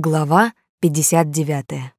Глава 59.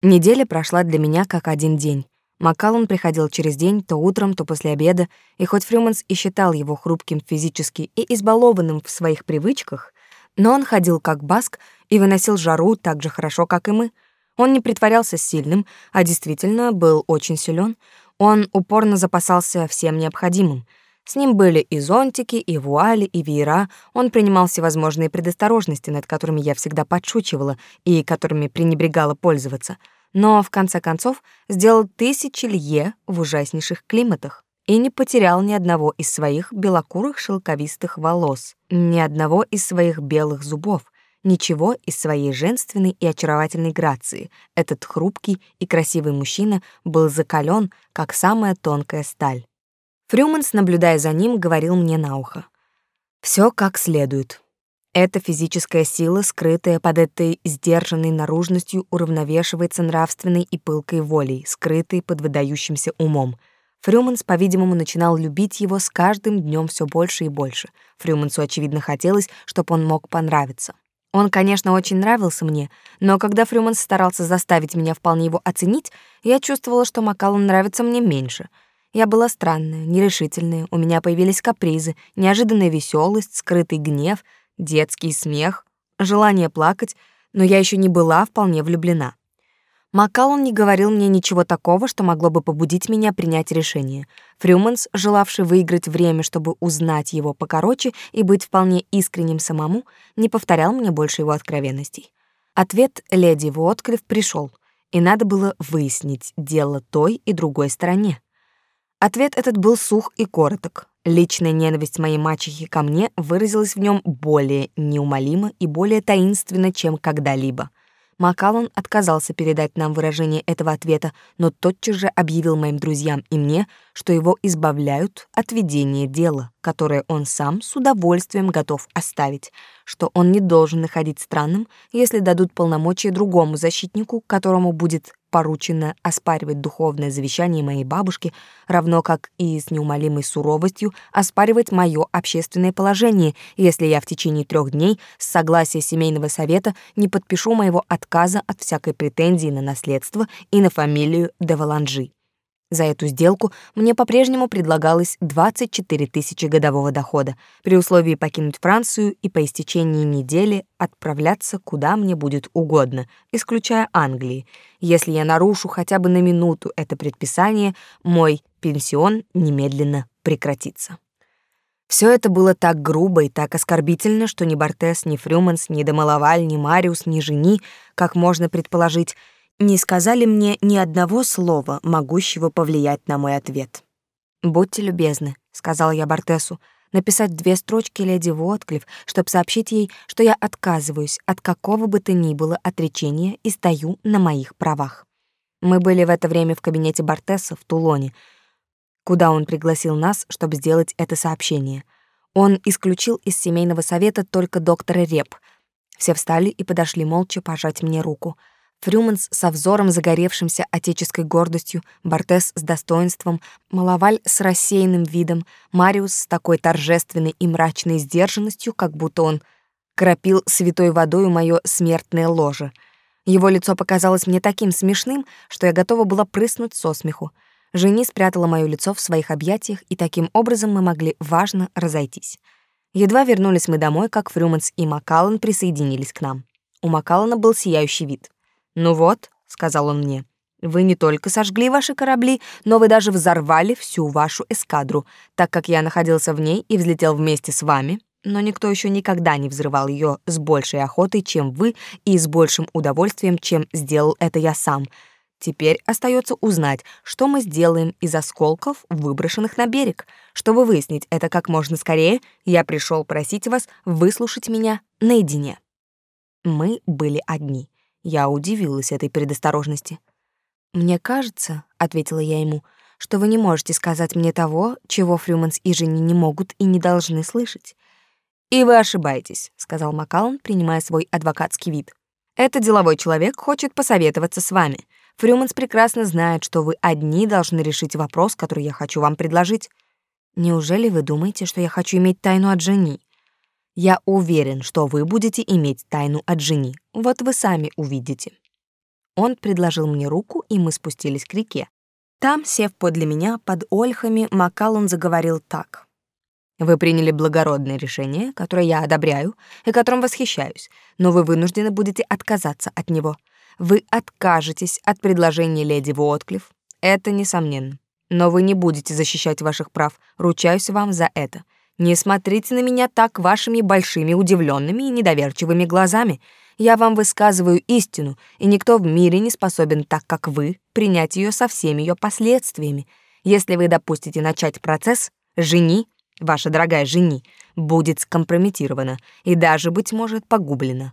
Неделя прошла для меня как один день. Маккаллан приходил через день, то утром, то после обеда, и хоть Фрюманс и считал его хрупким физически и избалованным в своих привычках, но он ходил как баск и выносил жару так же хорошо, как и мы. Он не притворялся сильным, а действительно был очень силен. Он упорно запасался всем необходимым — с ним были и зонтики, и вуали, и веера. Он принимал всевозможные предосторожности, над которыми я всегда подшучивала и которыми пренебрегала пользоваться. Но, в конце концов, сделал тысячи лье в ужаснейших климатах и не потерял ни одного из своих белокурых шелковистых волос, ни одного из своих белых зубов, ничего из своей женственной и очаровательной грации. Этот хрупкий и красивый мужчина был закален, как самая тонкая сталь. Фрюманс, наблюдая за ним, говорил мне на ухо. Все как следует. Эта физическая сила, скрытая под этой сдержанной наружностью, уравновешивается нравственной и пылкой волей, скрытой под выдающимся умом. Фрюманс, по-видимому, начинал любить его с каждым днем все больше и больше. Фрюмансу, очевидно, хотелось, чтобы он мог понравиться. Он, конечно, очень нравился мне, но когда Фрюманс старался заставить меня вполне его оценить, я чувствовала, что Макаллан нравится мне меньше — я была странная, нерешительная, у меня появились капризы, неожиданная веселость, скрытый гнев, детский смех, желание плакать, но я еще не была вполне влюблена. Макалон не говорил мне ничего такого, что могло бы побудить меня принять решение. Фрюманс, желавший выиграть время, чтобы узнать его покороче и быть вполне искренним самому, не повторял мне больше его откровенностей. Ответ леди Вотклифф пришел, и надо было выяснить дело той и другой стороне. Ответ этот был сух и короток. Личная ненависть моей мачехи ко мне выразилась в нем более неумолимо и более таинственно, чем когда-либо — Макалон отказался передать нам выражение этого ответа, но тотчас же объявил моим друзьям и мне, что его избавляют от ведения дела, которое он сам с удовольствием готов оставить, что он не должен находить странным, если дадут полномочия другому защитнику, которому будет поручено оспаривать духовное завещание моей бабушки, равно как и с неумолимой суровостью оспаривать мое общественное положение, если я в течение трех дней с согласия семейного совета не подпишу моего отказа от всякой претензии на наследство и на фамилию де Валанжи. За эту сделку мне по-прежнему предлагалось 24 тысячи годового дохода, при условии покинуть Францию и по истечении недели отправляться куда мне будет угодно, исключая Англии. Если я нарушу хотя бы на минуту это предписание, мой пенсион немедленно прекратится. Все это было так грубо и так оскорбительно, что ни Бортес, ни Фрюманс, ни Демалаваль, ни Мариус, ни Жени, как можно предположить, не сказали мне ни одного слова, могущего повлиять на мой ответ. «Будьте любезны», — сказал я Бортесу, написать две строчки леди Вотклифф, чтобы сообщить ей, что я отказываюсь от какого бы то ни было отречения и стою на моих правах. Мы были в это время в кабинете Бортеса в Тулоне, куда он пригласил нас, чтобы сделать это сообщение. Он исключил из семейного совета только доктора Реп. Все встали и подошли молча пожать мне руку — Фрюманс со взором загоревшимся отеческой гордостью, Бортес с достоинством, Малаваль с рассеянным видом, Мариус с такой торжественной и мрачной сдержанностью, как будто он кропил святой водой моё смертное ложе. Его лицо показалось мне таким смешным, что я готова была прыснуть со смеху. Жени спрятала моё лицо в своих объятиях, и таким образом мы могли важно разойтись. Едва вернулись мы домой, как Фрюманс и Макаллан присоединились к нам. У Макаллана был сияющий вид. «Ну вот», — сказал он мне, — «вы не только сожгли ваши корабли, но вы даже взорвали всю вашу эскадру, так как я находился в ней и взлетел вместе с вами, но никто еще никогда не взрывал ее с большей охотой, чем вы, и с большим удовольствием, чем сделал это я сам. Теперь остается узнать, что мы сделаем из осколков, выброшенных на берег. Чтобы выяснить это как можно скорее, я пришел просить вас выслушать меня наедине». Мы были одни. Я удивилась этой предосторожности. «Мне кажется», — ответила я ему, «что вы не можете сказать мне того, чего Фрюманс и Жени не могут и не должны слышать». «И вы ошибаетесь», — сказал Макаллан, принимая свой адвокатский вид. «Этот деловой человек хочет посоветоваться с вами. Фрюманс прекрасно знает, что вы одни должны решить вопрос, который я хочу вам предложить. Неужели вы думаете, что я хочу иметь тайну от Жени? Я уверен, что вы будете иметь тайну от жени. Вот вы сами увидите. Он предложил мне руку, и мы спустились к реке. Там, сев подле меня, под ольхами, Макалон заговорил так. Вы приняли благородное решение, которое я одобряю и которым восхищаюсь, но вы вынуждены будете отказаться от него. Вы откажетесь от предложения леди Уотклифф. Это несомненно. Но вы не будете защищать ваших прав. Ручаюсь вам за это. Не смотрите на меня так вашими большими удивленными и недоверчивыми глазами. Я вам высказываю истину, и никто в мире не способен так, как вы, принять ее со всеми ее последствиями. Если вы допустите начать процесс, жени, ваша дорогая жени, будет скомпрометирована и даже, быть может, погублена.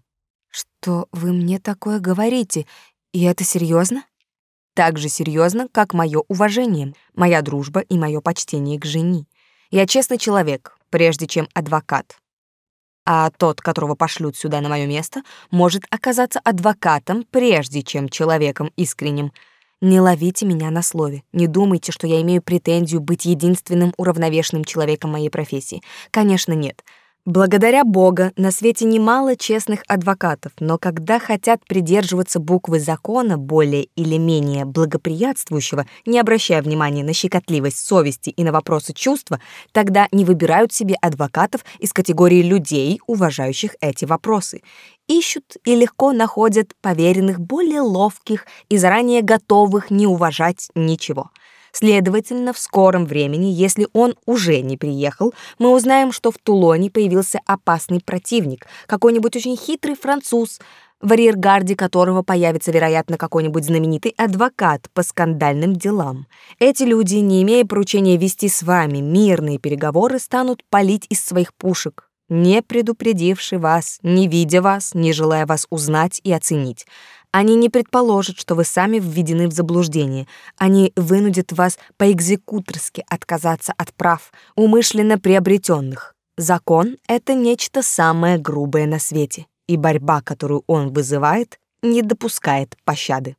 Что вы мне такое говорите? И это серьезно? Так же серьезно, как мое уважение, моя дружба и мое почтение к жени. Я честный человек, прежде чем адвокат. А тот, которого пошлют сюда на мое место, может оказаться адвокатом, прежде чем человеком искренним. Не ловите меня на слове. Не думайте, что я имею претензию быть единственным уравновешенным человеком моей профессии. Конечно, нет. Благодаря Бога на свете немало честных адвокатов, но когда хотят придерживаться буквы закона более или менее благоприятствующего, не обращая внимания на щекотливость совести и на вопросы чувства, тогда не выбирают себе адвокатов из категории людей, уважающих эти вопросы. Ищут и легко находят поверенных более ловких и заранее готовых не уважать ничего. Следовательно, в скором времени, если он уже не приехал, мы узнаем, что в Тулоне появился опасный противник, какой-нибудь очень хитрый француз, в арьергарде которого появится, вероятно, какой-нибудь знаменитый адвокат по скандальным делам. Эти люди, не имея поручения вести с вами мирные переговоры, станут палить из своих пушек, не предупредивши вас, не видя вас, не желая вас узнать и оценить. Они не предположат, что вы сами введены в заблуждение. Они вынудят вас по-экзекуторски отказаться от прав, умышленно приобретенных. Закон — это нечто самое грубое на свете, и борьба, которую он вызывает, не допускает пощады.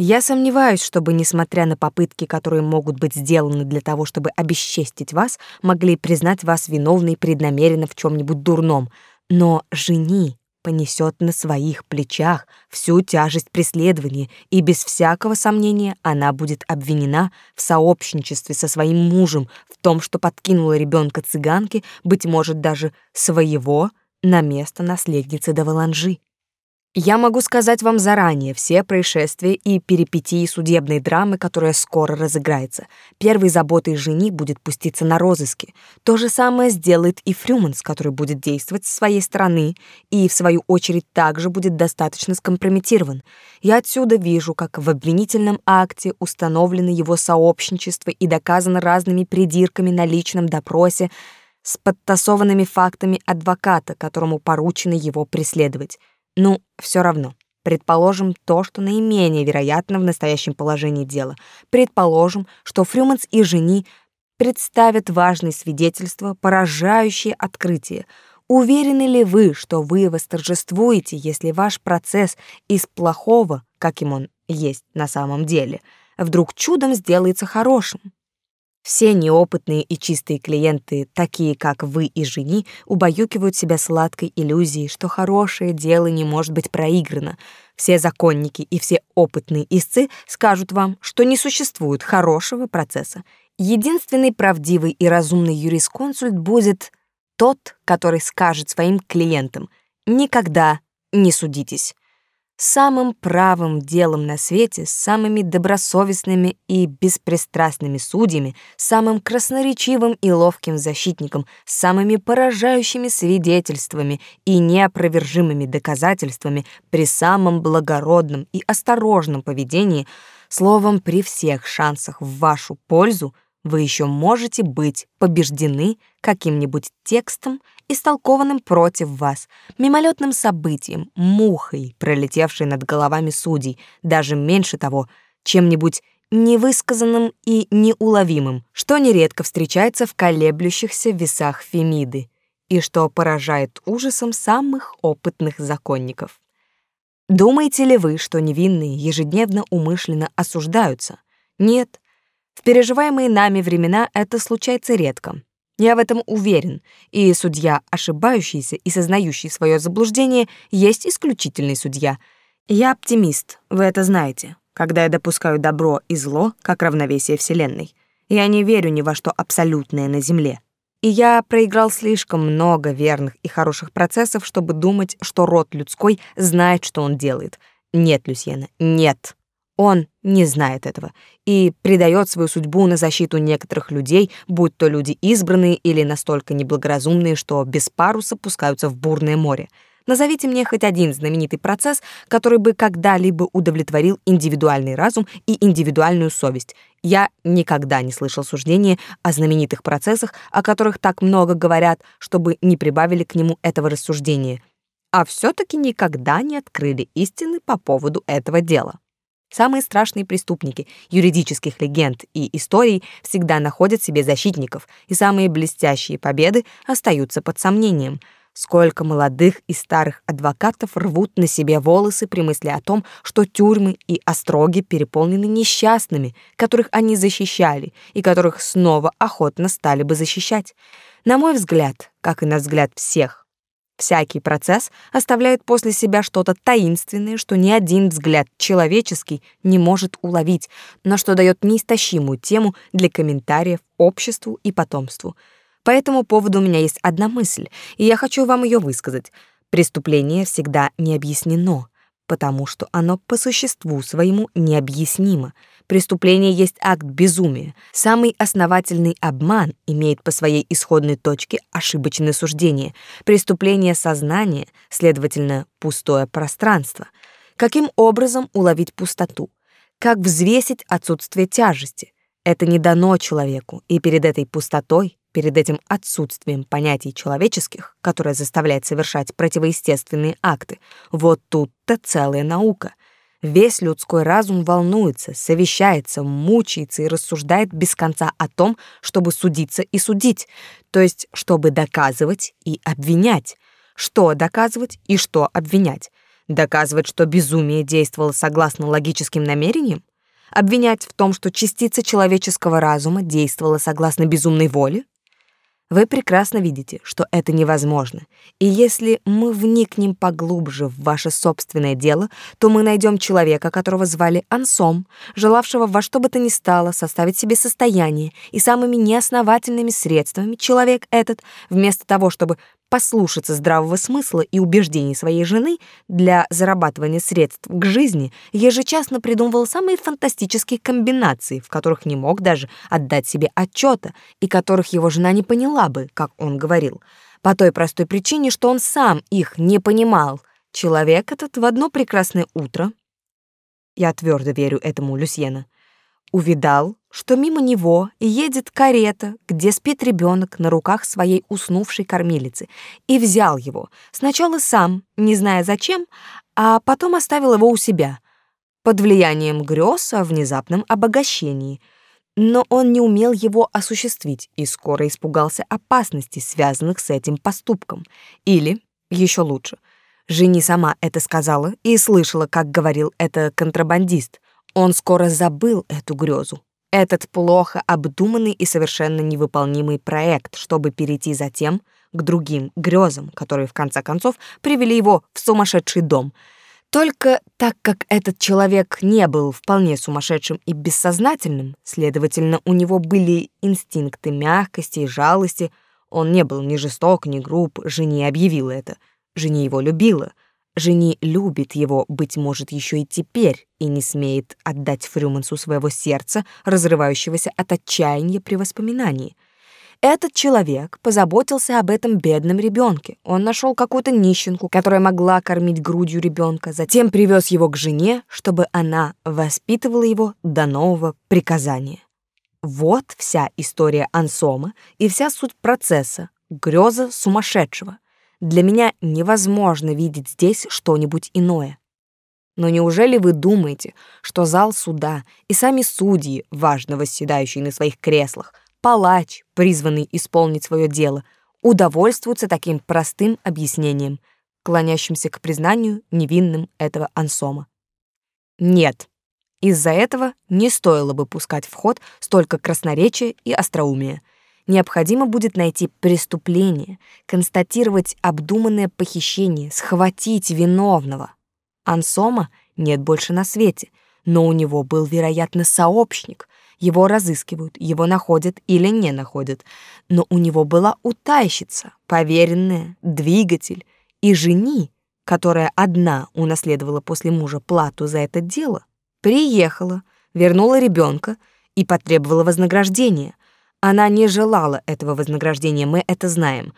Я сомневаюсь, чтобы, несмотря на попытки, которые могут быть сделаны для того, чтобы обесчестить вас, могли признать вас виновной преднамеренно в чем нибудь дурном. Но жени понесет на своих плечах всю тяжесть преследования, и без всякого сомнения она будет обвинена в сообщничестве со своим мужем в том, что подкинула ребенка цыганки, быть может, даже своего, на место наследницы Даваланжи. Я могу сказать вам заранее все происшествия и перипетии судебной драмы, которая скоро разыграется. Первой заботой жени будет пуститься на розыски. То же самое сделает и Фрюманс, который будет действовать с своей стороны и, в свою очередь, также будет достаточно скомпрометирован. Я отсюда вижу, как в обвинительном акте установлено его сообщничество и доказано разными придирками на личном допросе с подтасованными фактами адвоката, которому поручено его преследовать. Ну, все равно. Предположим то, что наименее вероятно в настоящем положении дела. Предположим, что Фрюманс и жени представят важные свидетельства, поражающие открытие. Уверены ли вы, что вы восторжествуете, если ваш процесс из плохого, каким он есть на самом деле, вдруг чудом сделается хорошим? Все неопытные и чистые клиенты, такие как вы и жени, убаюкивают себя сладкой иллюзией, что хорошее дело не может быть проиграно. Все законники и все опытные истцы скажут вам, что не существует хорошего процесса. Единственный правдивый и разумный юрисконсульт будет тот, который скажет своим клиентам «никогда не судитесь» самым правым делом на свете, с самыми добросовестными и беспристрастными судьями, самым красноречивым и ловким защитником, с самыми поражающими свидетельствами и неопровержимыми доказательствами при самом благородном и осторожном поведении, словом, при всех шансах в вашу пользу — вы еще можете быть побеждены каким-нибудь текстом, истолкованным против вас, мимолетным событием, мухой, пролетевшей над головами судей, даже меньше того, чем-нибудь невысказанным и неуловимым, что нередко встречается в колеблющихся весах Фемиды и что поражает ужасом самых опытных законников. Думаете ли вы, что невинные ежедневно умышленно осуждаются? Нет, в переживаемые нами времена это случается редко. Я в этом уверен, и судья, ошибающийся и сознающий свое заблуждение, есть исключительный судья. Я оптимист, вы это знаете, когда я допускаю добро и зло как равновесие Вселенной. Я не верю ни во что абсолютное на Земле. И я проиграл слишком много верных и хороших процессов, чтобы думать, что род людской знает, что он делает. Нет, Люсьена, нет. Он не знает этого и предает свою судьбу на защиту некоторых людей, будь то люди избранные или настолько неблагоразумные, что без паруса пускаются в бурное море. Назовите мне хоть один знаменитый процесс, который бы когда-либо удовлетворил индивидуальный разум и индивидуальную совесть. Я никогда не слышал суждения о знаменитых процессах, о которых так много говорят, чтобы не прибавили к нему этого рассуждения, а все таки никогда не открыли истины по поводу этого дела. Самые страшные преступники юридических легенд и историй всегда находят себе защитников, и самые блестящие победы остаются под сомнением. Сколько молодых и старых адвокатов рвут на себе волосы при мысли о том, что тюрьмы и остроги переполнены несчастными, которых они защищали и которых снова охотно стали бы защищать. На мой взгляд, как и на взгляд всех Всякий процесс оставляет после себя что-то таинственное, что ни один взгляд человеческий не может уловить, но что дает неистощимую тему для комментариев обществу и потомству. По этому поводу у меня есть одна мысль, и я хочу вам ее высказать. Преступление всегда не объяснено, потому что оно по существу своему необъяснимо — Преступление есть акт безумия. Самый основательный обман имеет по своей исходной точке ошибочное суждение. Преступление сознания, следовательно, пустое пространство. Каким образом уловить пустоту? Как взвесить отсутствие тяжести? Это не дано человеку, и перед этой пустотой, перед этим отсутствием понятий человеческих, которое заставляет совершать противоестественные акты, вот тут-то целая наука — Весь людской разум волнуется, совещается, мучается и рассуждает без конца о том, чтобы судиться и судить, то есть чтобы доказывать и обвинять. Что доказывать и что обвинять? Доказывать, что безумие действовало согласно логическим намерениям? Обвинять в том, что частица человеческого разума действовала согласно безумной воле? Вы прекрасно видите, что это невозможно. И если мы вникнем поглубже в ваше собственное дело, то мы найдем человека, которого звали Ансом, желавшего во что бы то ни стало составить себе состояние, и самыми неосновательными средствами человек этот, вместо того, чтобы послушаться здравого смысла и убеждений своей жены для зарабатывания средств к жизни, ежечасно придумывал самые фантастические комбинации, в которых не мог даже отдать себе отчета, и которых его жена не поняла бы, как он говорил, по той простой причине, что он сам их не понимал. Человек этот в одно прекрасное утро, я твердо верю этому Люсьена, увидал, что мимо него едет карета, где спит ребенок на руках своей уснувшей кормилицы, и взял его, сначала сам, не зная зачем, а потом оставил его у себя, под влиянием грез о внезапном обогащении. Но он не умел его осуществить и скоро испугался опасностей, связанных с этим поступком. Или, еще лучше, Жени сама это сказала и слышала, как говорил это контрабандист. Он скоро забыл эту грезу, этот плохо обдуманный и совершенно невыполнимый проект, чтобы перейти затем к другим грезам, которые в конце концов привели его в сумасшедший дом. Только так как этот человек не был вполне сумасшедшим и бессознательным, следовательно, у него были инстинкты мягкости и жалости, он не был ни жесток, ни груб, Жени объявила это. Жени его любила — Жени любит его, быть может, еще и теперь, и не смеет отдать Фрюмансу своего сердца, разрывающегося от отчаяния при воспоминании. Этот человек позаботился об этом бедном ребенке. Он нашел какую-то нищенку, которая могла кормить грудью ребенка, затем привез его к жене, чтобы она воспитывала его до нового приказания. Вот вся история Ансома и вся суть процесса, греза сумасшедшего — для меня невозможно видеть здесь что-нибудь иное. Но неужели вы думаете, что зал суда и сами судьи, важно восседающие на своих креслах, палач, призванный исполнить свое дело, удовольствуются таким простым объяснением, клонящимся к признанию невинным этого ансома? Нет, из-за этого не стоило бы пускать в ход столько красноречия и остроумия — Необходимо будет найти преступление, констатировать обдуманное похищение, схватить виновного. Ансома нет больше на свете, но у него был, вероятно, сообщник. Его разыскивают, его находят или не находят. Но у него была утайщица, поверенная, двигатель и жени, которая одна унаследовала после мужа плату за это дело, приехала, вернула ребенка и потребовала вознаграждения. Она не желала этого вознаграждения, мы это знаем.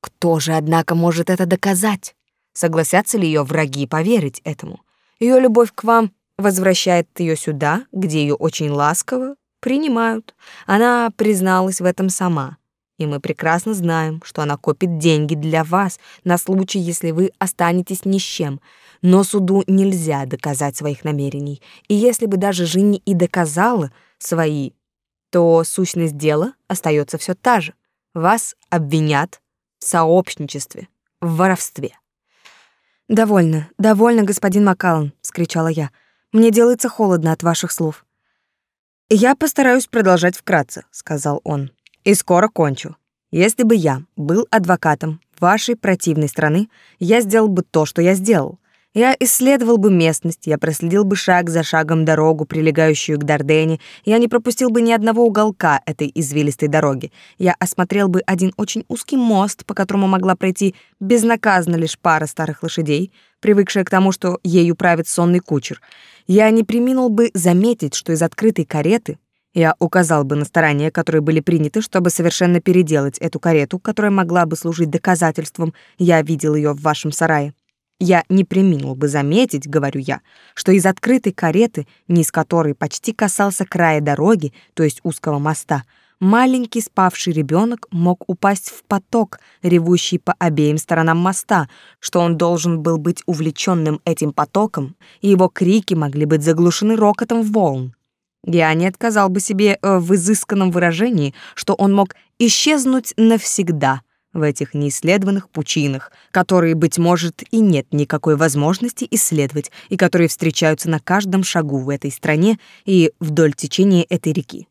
Кто же, однако, может это доказать? Согласятся ли ее враги поверить этому? Ее любовь к вам возвращает ее сюда, где ее очень ласково принимают. Она призналась в этом сама. И мы прекрасно знаем, что она копит деньги для вас на случай, если вы останетесь ни с чем. Но суду нельзя доказать своих намерений. И если бы даже Жени и доказала свои, то сущность дела остается все та же. Вас обвинят в сообщничестве, в воровстве. «Довольно, довольно, господин Маккаллан», — скричала я. «Мне делается холодно от ваших слов». «Я постараюсь продолжать вкратце», — сказал он. «И скоро кончу. Если бы я был адвокатом вашей противной страны, я сделал бы то, что я сделал. Я исследовал бы местность, я проследил бы шаг за шагом дорогу, прилегающую к Дардене, я не пропустил бы ни одного уголка этой извилистой дороги. Я осмотрел бы один очень узкий мост, по которому могла пройти безнаказанно лишь пара старых лошадей, привыкшая к тому, что ею правит сонный кучер. Я не приминул бы заметить, что из открытой кареты я указал бы на старания, которые были приняты, чтобы совершенно переделать эту карету, которая могла бы служить доказательством, я видел ее в вашем сарае. Я не преминул бы заметить, говорю я, что из открытой кареты, низ которой почти касался края дороги, то есть узкого моста, маленький спавший ребенок мог упасть в поток, ревущий по обеим сторонам моста, что он должен был быть увлеченным этим потоком, и его крики могли быть заглушены рокотом волн. Я не отказал бы себе э, в изысканном выражении, что он мог исчезнуть навсегда — в этих неисследованных пучинах, которые, быть может, и нет никакой возможности исследовать, и которые встречаются на каждом шагу в этой стране и вдоль течения этой реки.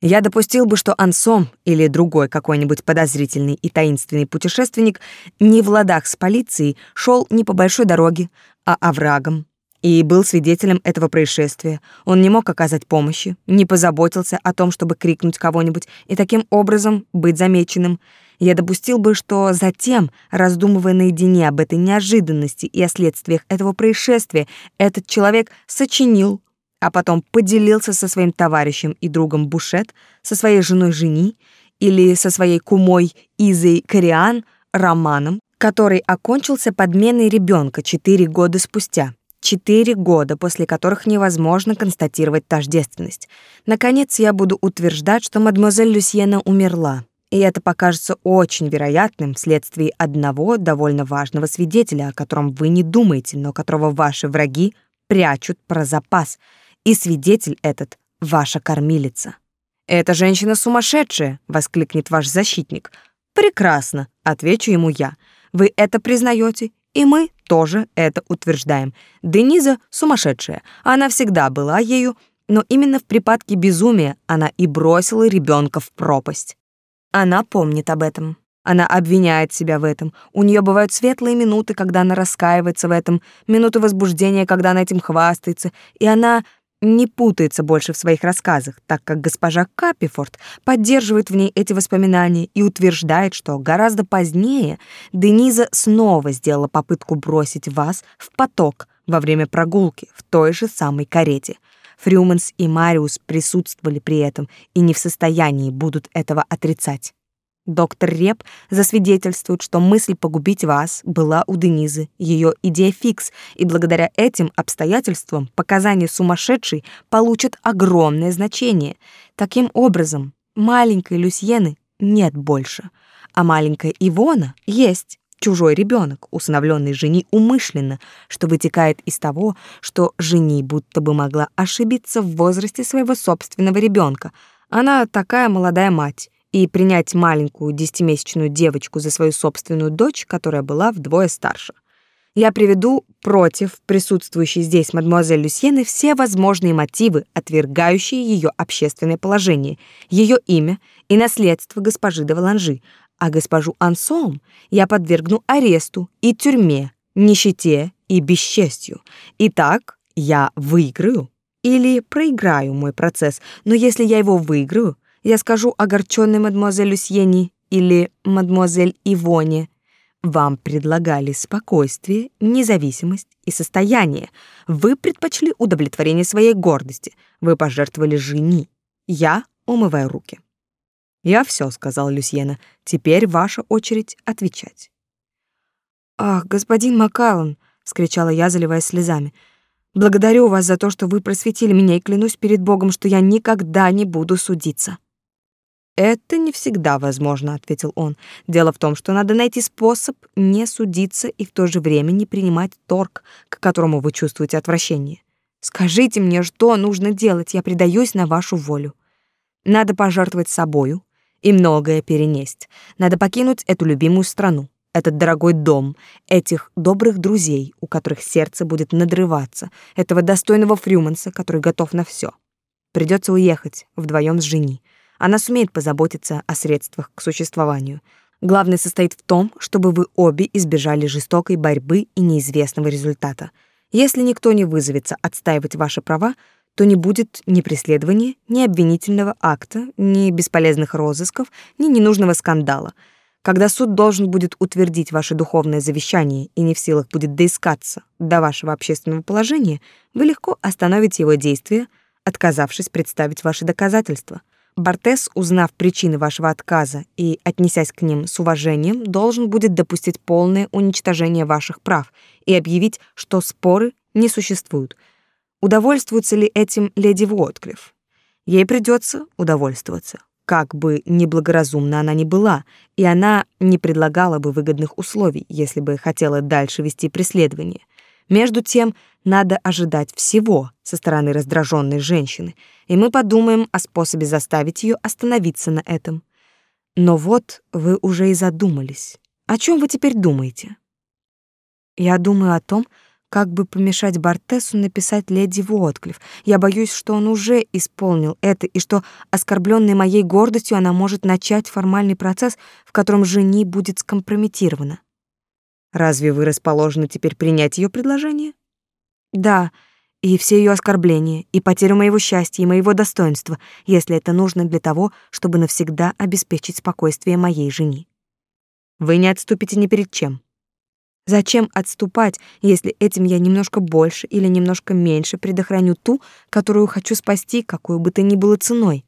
Я допустил бы, что Ансом или другой какой-нибудь подозрительный и таинственный путешественник не в ладах с полицией шел не по большой дороге, а оврагом, и был свидетелем этого происшествия. Он не мог оказать помощи, не позаботился о том, чтобы крикнуть кого-нибудь и таким образом быть замеченным — я допустил бы, что затем, раздумывая наедине об этой неожиданности и о следствиях этого происшествия, этот человек сочинил, а потом поделился со своим товарищем и другом Бушет, со своей женой Жени или со своей кумой Изой Кориан романом, который окончился подменой ребенка четыре года спустя. Четыре года, после которых невозможно констатировать тождественность. Наконец, я буду утверждать, что мадемуазель Люсьена умерла, и это покажется очень вероятным вследствие одного довольно важного свидетеля, о котором вы не думаете, но которого ваши враги прячут про запас. И свидетель этот — ваша кормилица. «Эта женщина сумасшедшая!» — воскликнет ваш защитник. «Прекрасно!» — отвечу ему я. «Вы это признаете, и мы тоже это утверждаем. Дениза сумасшедшая. Она всегда была ею, но именно в припадке безумия она и бросила ребенка в пропасть. Она помнит об этом. Она обвиняет себя в этом. У нее бывают светлые минуты, когда она раскаивается в этом, минуты возбуждения, когда она этим хвастается, и она не путается больше в своих рассказах, так как госпожа Капифорд поддерживает в ней эти воспоминания и утверждает, что гораздо позднее Дениза снова сделала попытку бросить вас в поток во время прогулки в той же самой карете — Фрюманс и Мариус присутствовали при этом и не в состоянии будут этого отрицать. Доктор Реп засвидетельствует, что мысль погубить вас была у Денизы, ее идея фикс, и благодаря этим обстоятельствам показания сумасшедшей получат огромное значение. Таким образом, маленькой Люсьены нет больше, а маленькая Ивона есть чужой ребенок, усыновленный жени умышленно, что вытекает из того, что жени будто бы могла ошибиться в возрасте своего собственного ребенка. Она такая молодая мать, и принять маленькую десятимесячную девочку за свою собственную дочь, которая была вдвое старше. Я приведу против присутствующей здесь мадемуазель Люсьены все возможные мотивы, отвергающие ее общественное положение, ее имя и наследство госпожи де Валанжи, а госпожу Ансом я подвергну аресту и тюрьме, нищете и бесчестью. Итак, я выиграю или проиграю мой процесс, но если я его выиграю, я скажу огорченной мадемуазель Люсьене или мадемуазель Ивоне, вам предлагали спокойствие, независимость и состояние. Вы предпочли удовлетворение своей гордости. Вы пожертвовали жени. Я умываю руки. Я все, сказал Люсьена. Теперь ваша очередь отвечать. Ах, господин Макалон, вскричала я, заливаясь слезами. Благодарю вас за то, что вы просветили меня и клянусь перед Богом, что я никогда не буду судиться. Это не всегда возможно, ответил он. Дело в том, что надо найти способ не судиться и в то же время не принимать торг, к которому вы чувствуете отвращение. Скажите мне, что нужно делать? Я предаюсь на вашу волю. Надо пожертвовать собою и многое перенесть. Надо покинуть эту любимую страну, этот дорогой дом, этих добрых друзей, у которых сердце будет надрываться, этого достойного Фрюманса, который готов на все. Придется уехать вдвоем с Жени. Она сумеет позаботиться о средствах к существованию. Главное состоит в том, чтобы вы обе избежали жестокой борьбы и неизвестного результата. Если никто не вызовется отстаивать ваши права, то не будет ни преследования, ни обвинительного акта, ни бесполезных розысков, ни ненужного скандала. Когда суд должен будет утвердить ваше духовное завещание и не в силах будет доискаться до вашего общественного положения, вы легко остановите его действия, отказавшись представить ваши доказательства. Бартес, узнав причины вашего отказа и отнесясь к ним с уважением, должен будет допустить полное уничтожение ваших прав и объявить, что споры не существуют. Удовольствуется ли этим леди Уотклифф? Ей придется удовольствоваться. Как бы неблагоразумна она ни была, и она не предлагала бы выгодных условий, если бы хотела дальше вести преследование. Между тем, надо ожидать всего со стороны раздраженной женщины, и мы подумаем о способе заставить ее остановиться на этом. Но вот вы уже и задумались. О чем вы теперь думаете? Я думаю о том, как бы помешать Бартесу написать леди Вотклифф. Я боюсь, что он уже исполнил это, и что, оскорбленной моей гордостью, она может начать формальный процесс, в котором жени будет скомпрометирована. Разве вы расположены теперь принять ее предложение? Да, и все ее оскорбления, и потерю моего счастья и моего достоинства, если это нужно для того, чтобы навсегда обеспечить спокойствие моей жены. Вы не отступите ни перед чем. Зачем отступать, если этим я немножко больше или немножко меньше предохраню ту, которую хочу спасти, какой бы то ни было ценой?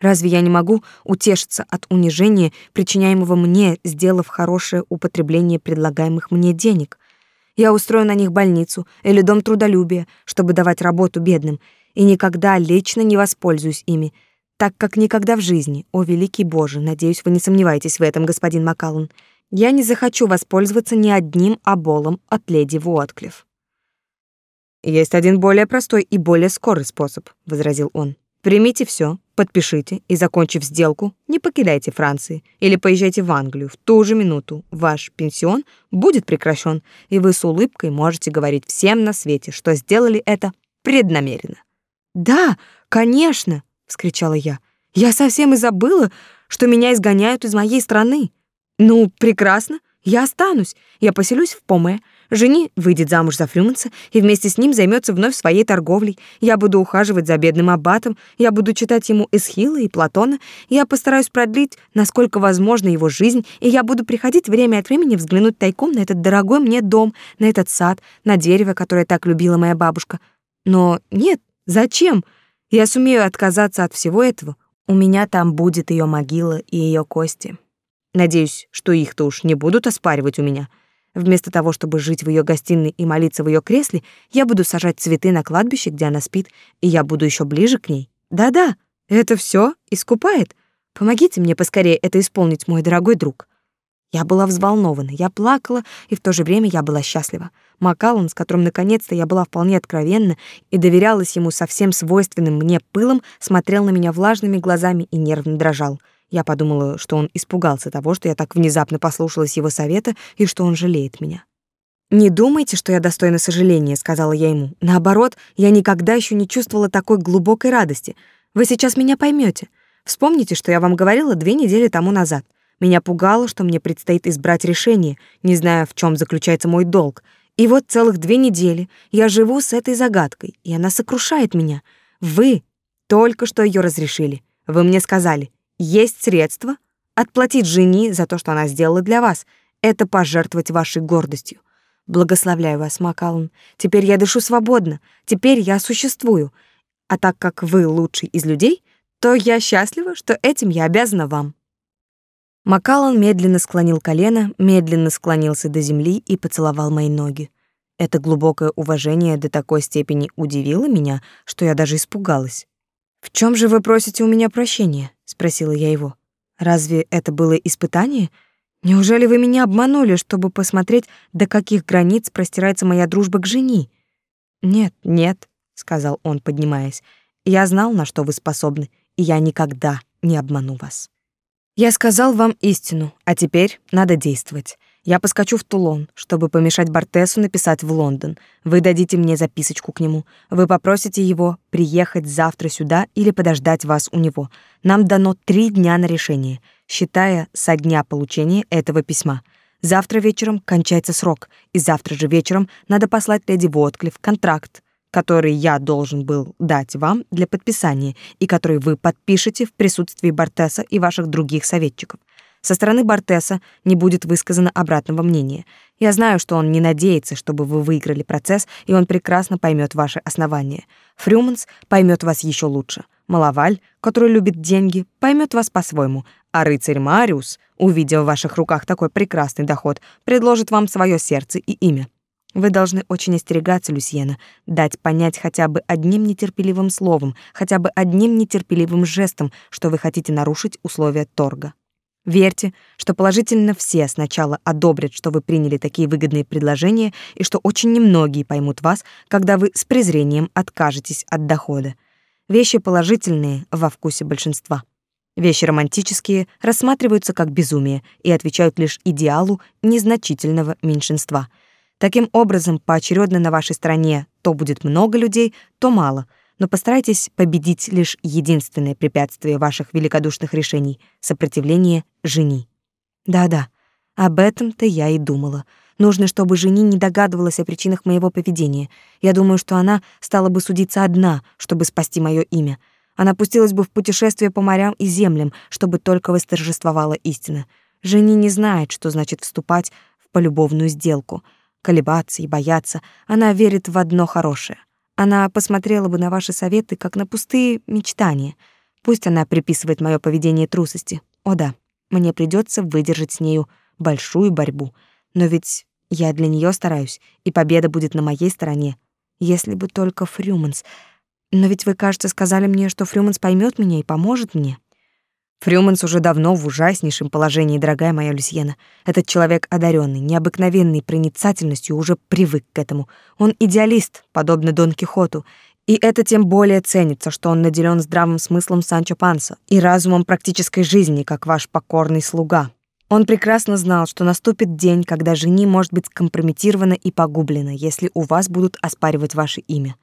Разве я не могу утешиться от унижения, причиняемого мне, сделав хорошее употребление предлагаемых мне денег? Я устрою на них больницу или дом трудолюбия, чтобы давать работу бедным, и никогда лично не воспользуюсь ими, так как никогда в жизни, о великий Боже, надеюсь, вы не сомневаетесь в этом, господин Макаллан, я не захочу воспользоваться ни одним оболом от леди Вуатклифф. «Есть один более простой и более скорый способ», — возразил он. «Примите все, подпишите и, закончив сделку, не покидайте Франции или поезжайте в Англию. В ту же минуту ваш пенсион будет прекращен, и вы с улыбкой можете говорить всем на свете, что сделали это преднамеренно. «Да, конечно!» — вскричала я. «Я совсем и забыла, что меня изгоняют из моей страны. Ну, прекрасно, я останусь. Я поселюсь в Поме, Жени выйдет замуж за Фрюманса и вместе с ним займется вновь своей торговлей. Я буду ухаживать за бедным аббатом, я буду читать ему Эсхила и Платона, я постараюсь продлить, насколько возможно, его жизнь, и я буду приходить время от времени взглянуть тайком на этот дорогой мне дом, на этот сад, на дерево, которое так любила моя бабушка. Но нет, зачем? Я сумею отказаться от всего этого. У меня там будет ее могила и ее кости. Надеюсь, что их-то уж не будут оспаривать у меня. — Вместо того, чтобы жить в ее гостиной и молиться в ее кресле, я буду сажать цветы на кладбище, где она спит, и я буду еще ближе к ней. Да-да, это все искупает. Помогите мне поскорее это исполнить, мой дорогой друг. Я была взволнована, я плакала, и в то же время я была счастлива. Макаллан, с которым наконец-то я была вполне откровенна и доверялась ему со всем свойственным мне пылом, смотрел на меня влажными глазами и нервно дрожал — я подумала, что он испугался того, что я так внезапно послушалась его совета и что он жалеет меня. «Не думайте, что я достойна сожаления», — сказала я ему. «Наоборот, я никогда еще не чувствовала такой глубокой радости. Вы сейчас меня поймете. Вспомните, что я вам говорила две недели тому назад. Меня пугало, что мне предстоит избрать решение, не зная, в чем заключается мой долг. И вот целых две недели я живу с этой загадкой, и она сокрушает меня. Вы только что ее разрешили. Вы мне сказали, есть средства отплатить жени за то, что она сделала для вас. Это пожертвовать вашей гордостью. Благословляю вас, Макалон. Теперь я дышу свободно. Теперь я существую. А так как вы лучший из людей, то я счастлива, что этим я обязана вам. Макалон медленно склонил колено, медленно склонился до земли и поцеловал мои ноги. Это глубокое уважение до такой степени удивило меня, что я даже испугалась. «В чем же вы просите у меня прощения?» — спросила я его. «Разве это было испытание? Неужели вы меня обманули, чтобы посмотреть, до каких границ простирается моя дружба к жени?» «Нет, нет», — сказал он, поднимаясь. «Я знал, на что вы способны, и я никогда не обману вас». Я сказал вам истину, а теперь надо действовать. Я поскочу в Тулон, чтобы помешать Бартесу написать в Лондон. Вы дадите мне записочку к нему. Вы попросите его приехать завтра сюда или подождать вас у него. Нам дано три дня на решение, считая со дня получения этого письма. Завтра вечером кончается срок, и завтра же вечером надо послать леди Вотклифф контракт, который я должен был дать вам для подписания и который вы подпишете в присутствии Бартеса и ваших других советчиков. Со стороны Бартеса не будет высказано обратного мнения. Я знаю, что он не надеется, чтобы вы выиграли процесс, и он прекрасно поймет ваши основания. Фрюманс поймет вас еще лучше. Малаваль, который любит деньги, поймет вас по-своему, а рыцарь Мариус, увидев в ваших руках такой прекрасный доход, предложит вам свое сердце и имя. Вы должны очень остерегаться, Люсьена, дать понять хотя бы одним нетерпеливым словом, хотя бы одним нетерпеливым жестом, что вы хотите нарушить условия торга. Верьте, что положительно все сначала одобрят, что вы приняли такие выгодные предложения, и что очень немногие поймут вас, когда вы с презрением откажетесь от дохода. Вещи положительные во вкусе большинства. Вещи романтические рассматриваются как безумие и отвечают лишь идеалу незначительного меньшинства — Таким образом, поочередно на вашей стороне то будет много людей, то мало, но постарайтесь победить лишь единственное препятствие ваших великодушных решений — сопротивление жени. Да-да, об этом-то я и думала. Нужно, чтобы жени не догадывалась о причинах моего поведения. Я думаю, что она стала бы судиться одна, чтобы спасти мое имя. Она пустилась бы в путешествие по морям и землям, чтобы только восторжествовала истина. Жени не знает, что значит вступать в полюбовную сделку — колебаться и бояться, она верит в одно хорошее. Она посмотрела бы на ваши советы как на пустые мечтания. Пусть она приписывает мое поведение трусости. О да, мне придется выдержать с нею большую борьбу. Но ведь я для нее стараюсь, и победа будет на моей стороне. Если бы только Фрюманс... Но ведь вы, кажется, сказали мне, что Фрюманс поймет меня и поможет мне. Фрюманс уже давно в ужаснейшем положении, дорогая моя Люсьена. Этот человек одаренный, необыкновенной проницательностью, уже привык к этому. Он идеалист, подобно Дон Кихоту, и это тем более ценится, что он наделен здравым смыслом Санчо Панса и разумом практической жизни, как ваш покорный слуга. Он прекрасно знал, что наступит день, когда жени может быть скомпрометирована и погублена, если у вас будут оспаривать ваше имя.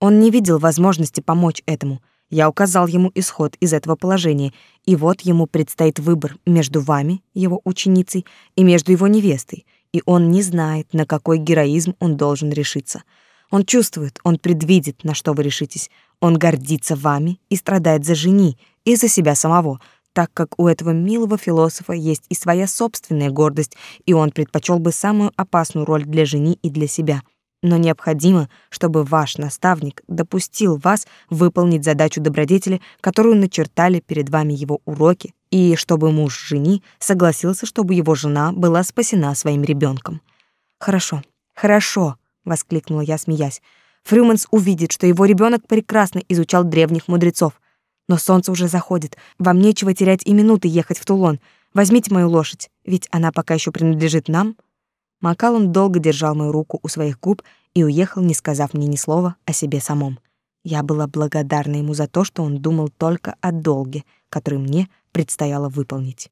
Он не видел возможности помочь этому — я указал ему исход из этого положения, и вот ему предстоит выбор между вами, его ученицей, и между его невестой, и он не знает, на какой героизм он должен решиться. Он чувствует, он предвидит, на что вы решитесь. Он гордится вами и страдает за жени, и за себя самого, так как у этого милого философа есть и своя собственная гордость, и он предпочел бы самую опасную роль для жени и для себя — но необходимо, чтобы ваш наставник допустил вас выполнить задачу добродетели, которую начертали перед вами его уроки, и чтобы муж жени согласился, чтобы его жена была спасена своим ребенком. Хорошо, хорошо, воскликнула я, смеясь. Фрюманс увидит, что его ребенок прекрасно изучал древних мудрецов. Но солнце уже заходит. Вам нечего терять и минуты ехать в Тулон. Возьмите мою лошадь, ведь она пока еще принадлежит нам. Макалон долго держал мою руку у своих губ и уехал, не сказав мне ни слова о себе самом. Я была благодарна ему за то, что он думал только о долге, который мне предстояло выполнить.